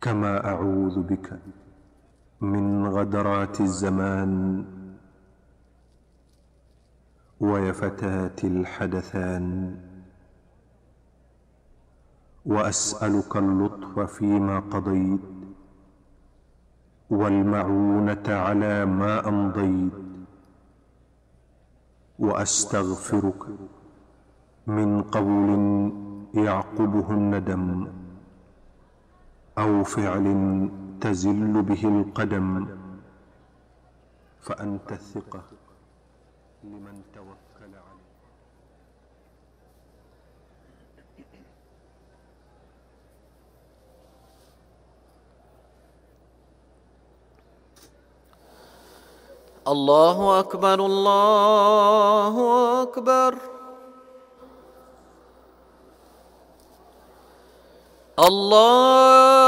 كما أعوذ بك من غدرات الزمان ويفتات الحدثان وأسألك اللطف فيما قضيت والمعونة على ما أمضيت وأستغفرك من قول يعقبه الندم أو فعل تزل به القدم فأنت الثقة لمن توكل عليه. الله أكبر الله أكبر. الله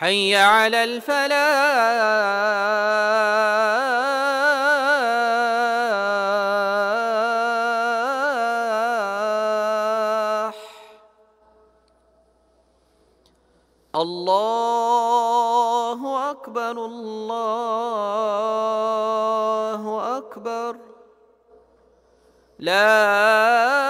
حي على الفلاح. الله أكبر الله أكبر. لا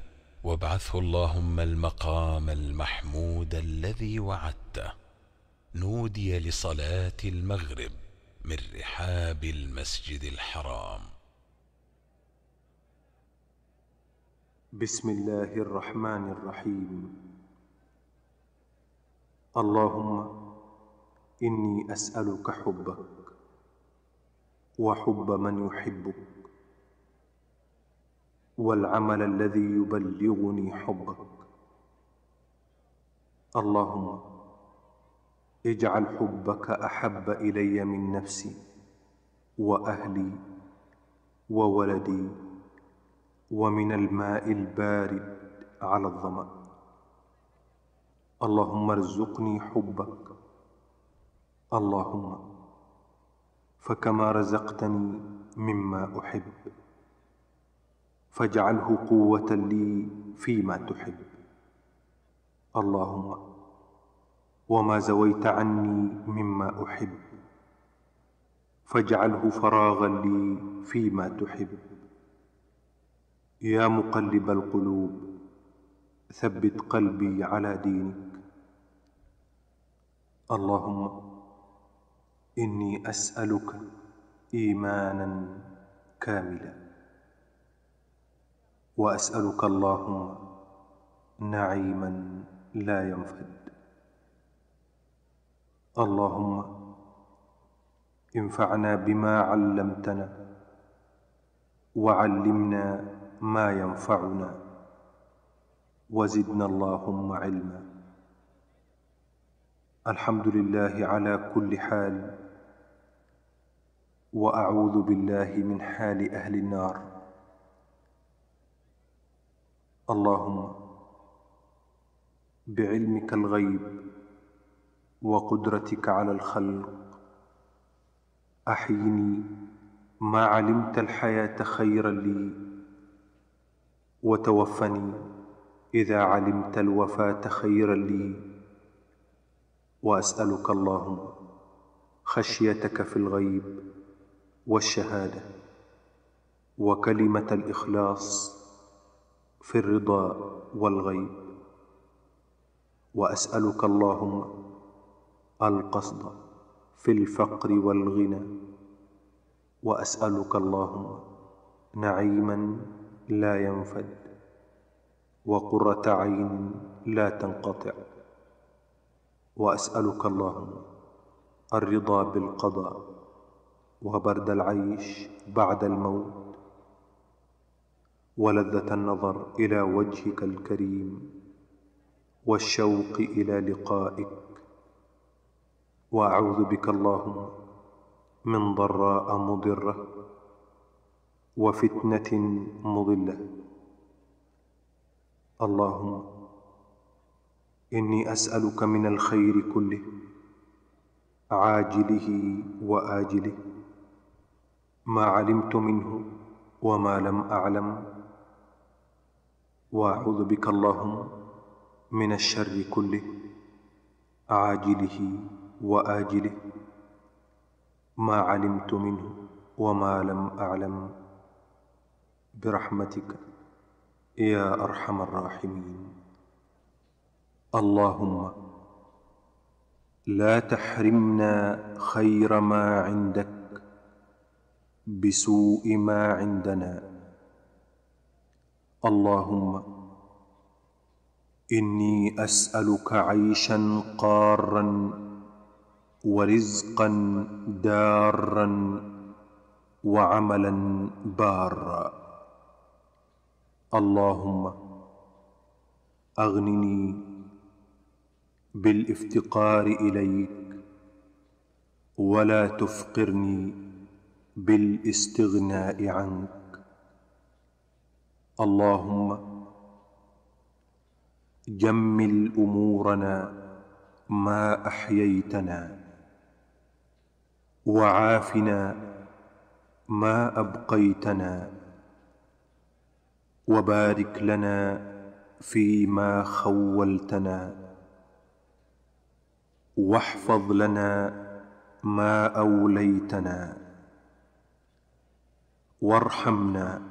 وابعثه اللهم المقام المحمود الذي وعدته. نودي لصلاة المغرب من رحاب المسجد الحرام. بسم الله الرحمن الرحيم. اللهم إني أسألك حبك وحب من يحبك. والعمل الذي يبلغني حبك. اللهم اجعل حبك أحب إلي من نفسي وأهلي وولدي ومن الماء البارد على الظمأ. اللهم ارزقني حبك. اللهم فكما رزقتني مما أحب. فاجعله قوة لي فيما تحب. اللهم وما زويت عني مما أحب. فاجعله فراغا لي فيما تحب. يا مقلب القلوب ثبت قلبي على دينك. اللهم إني أسألك إيمانا كاملا. وأسألك اللهم نعيما لا ينفد. اللهم انفعنا بما علمتنا وعلمنا ما ينفعنا وزدنا اللهم علما. الحمد لله على كل حال وأعوذ بالله من حال أهل النار. اللهم بعلمك الغيب وقدرتك على الخلق. أحيني ما علمت الحياة خيرا لي وتوفني إذا علمت الوفاة خيرا لي. وأسألك اللهم خشيتك في الغيب والشهادة وكلمة الإخلاص. في الرضا والغيب. وأسألك اللهم القصد في الفقر والغنى. وأسألك اللهم نعيما لا ينفد. وقرة عين لا تنقطع. وأسألك اللهم الرضا بالقضاء. وبرد العيش بعد الموت. ولذة النظر إلى وجهك الكريم والشوق إلى لقائك. وأعوذ بك اللهم من ضراء مضرة وفتنة مضلة. اللهم إني أسألك من الخير كله عاجله وآجله ما علمت منه وما لم أعلم. وأعوذ بك اللهم من الشر كله عاجله وآجله ما علمت منه وما لم أعلم. برحمتك يا أرحم الراحمين. اللهم لا تحرمنا خير ما عندك بسوء ما عندنا. اللهم إني أسألك عيشا قارا ورزقا دارا وعملا بارا. اللهم أغنني بالإفتقار إليك ولا تفقرني بالإستغناء عنك. اللهم جمل أمورنا ما أحييتنا وعافنا ما أبقيتنا وبارك لنا فيما خولتنا واحفظ لنا ما أوليتنا وارحمنا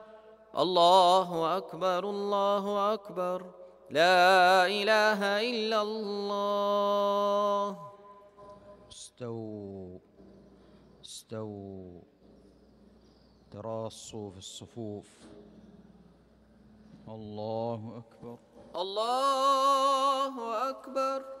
الله أكبر الله أكبر. لا إله إلا الله. استووا استووا. تراصوا في الصفوف. الله أكبر. الله أكبر.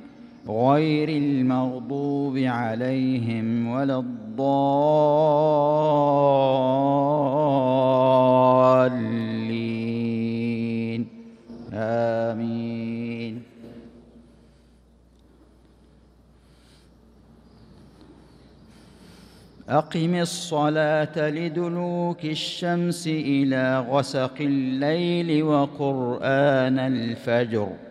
غير المغضوب عليهم ولا الضالين. آمين. أقم الصلاة لدلوك الشمس إلى غسق الليل وقرآن الفجر.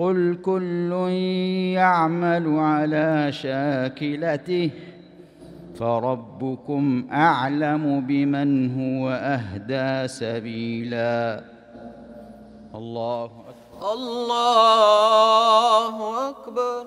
قل كل يعمل على شاكلته فربكم أعلم بمن هو أهدى سبيلا الله أكبر. الله أكبر.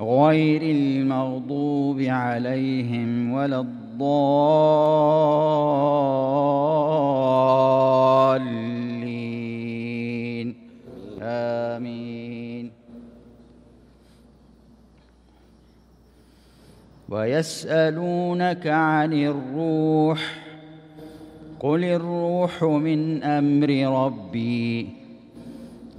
غير المغضوب عليهم ولا الضالين. آمين. ويسألونك عن الروح قل الروح من أمر ربي.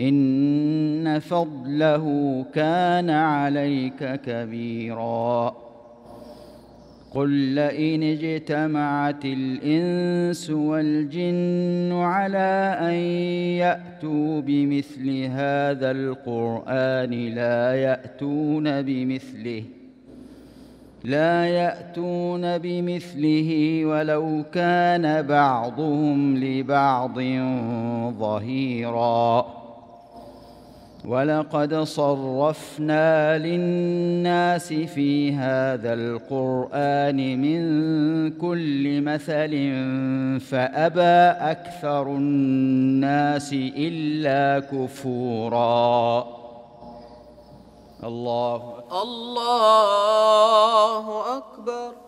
إن فضله كان عليك كبيرا. قل لئن اجتمعت الإنس والجن على أن يأتوا بمثل هذا القرآن لا يأتون بمثله لا يأتون بمثله ولو كان بعضهم لبعض ظهيرا. ولقد صرفنا للناس في هذا القران من كل مثل فابى أكثر الناس الا كفورا. الله الله أكبر.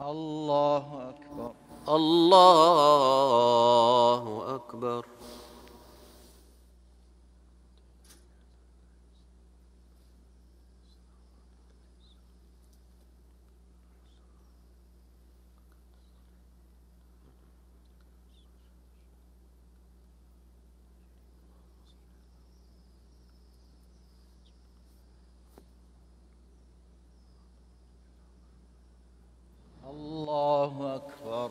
الله أكبر. الله أكبر الله أكبر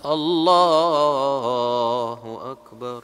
الله أكبر.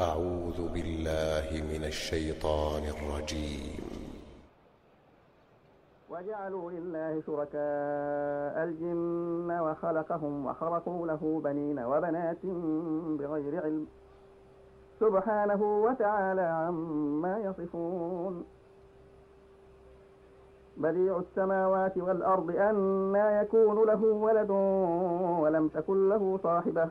أعوذ بالله من الشيطان الرجيم. وجعلوا لله شركاء الجن وخلقهم وخرقوا له بنين وبنات بغير علم. سبحانه وتعالى عما يصفون. بديع السماوات والأرض أنى يكون له ولد ولم تكن له صاحبة.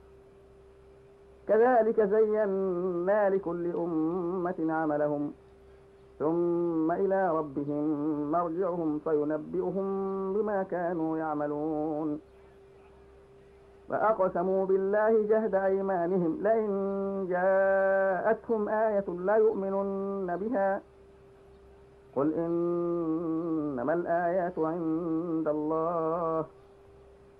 كذلك زينا لكل أمة عملهم. ثم إلى ربهم مرجعهم فينبئهم بما كانوا يعملون. فأقسموا بالله جهد أيمانهم. لئن جاءتهم آية لا يؤمنن بها. قل إنما الآيات عند الله.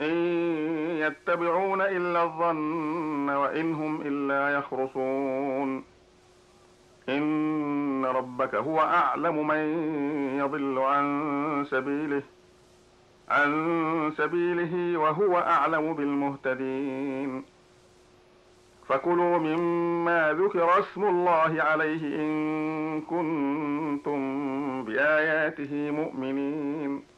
إن يتبعون إلا الظن وإن هم إلا يخرصون. إن ربك هو أعلم من يضل عن سبيله عن سبيله وهو أعلم بالمهتدين. فكلوا مما ذكر اسم الله عليه إن كنتم بآياته مؤمنين.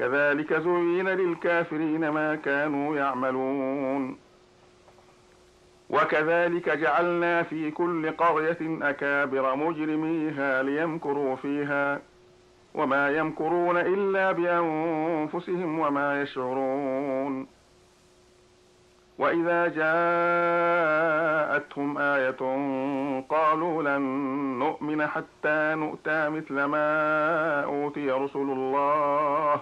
كذلك زين للكافرين ما كانوا يعملون. وكذلك جعلنا في كل قرية أكابر مجرميها ليمكروا فيها وما يمكرون إلا بأنفسهم وما يشعرون. وإذا جاءتهم آية قالوا لن نؤمن حتى نؤتى مثل ما أوتي رسل الله.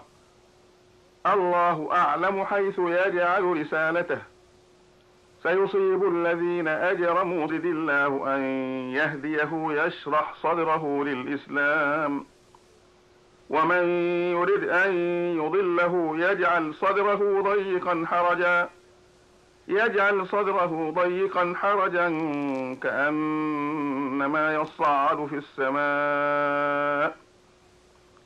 الله أعلم حيث يجعل رسالته سيصيب الذين أجرموا زد الله أن يهديه يشرح صدره للإسلام. ومن يرد أن يضله يجعل صدره ضيقا حرجا. يجعل صدره ضيقا حرجا كأنما يصعد في السماء.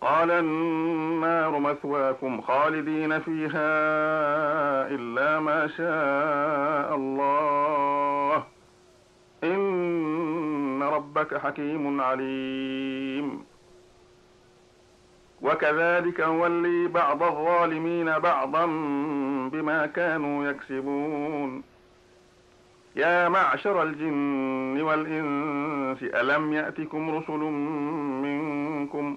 قال النار مثواكم خالدين فيها إلا ما شاء الله. إن ربك حكيم عليم. وكذلك نولي بعض الظالمين بعضا بما كانوا يكسبون. يا معشر الجن والإنس ألم يأتكم رسل منكم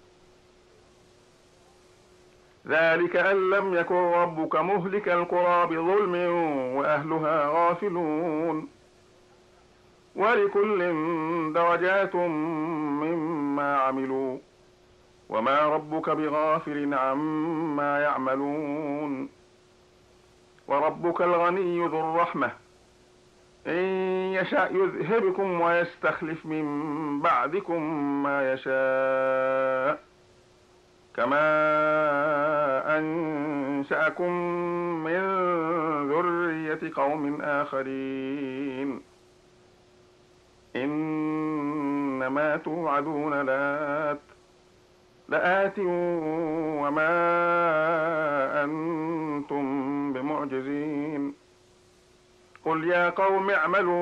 ذلك أن لم يكن ربك مهلك القرى بظلم وأهلها غافلون. ولكل درجات مما عملوا وما ربك بغافل عما يعملون. وربك الغني ذو الرحمة. إن يشأ يذهبكم ويستخلف من بعدكم ما يشاء. كما أنشأكم من ذرية قوم آخرين. إنما توعدون لآت لآت وما أنتم بمعجزين. قل يا قوم اعملوا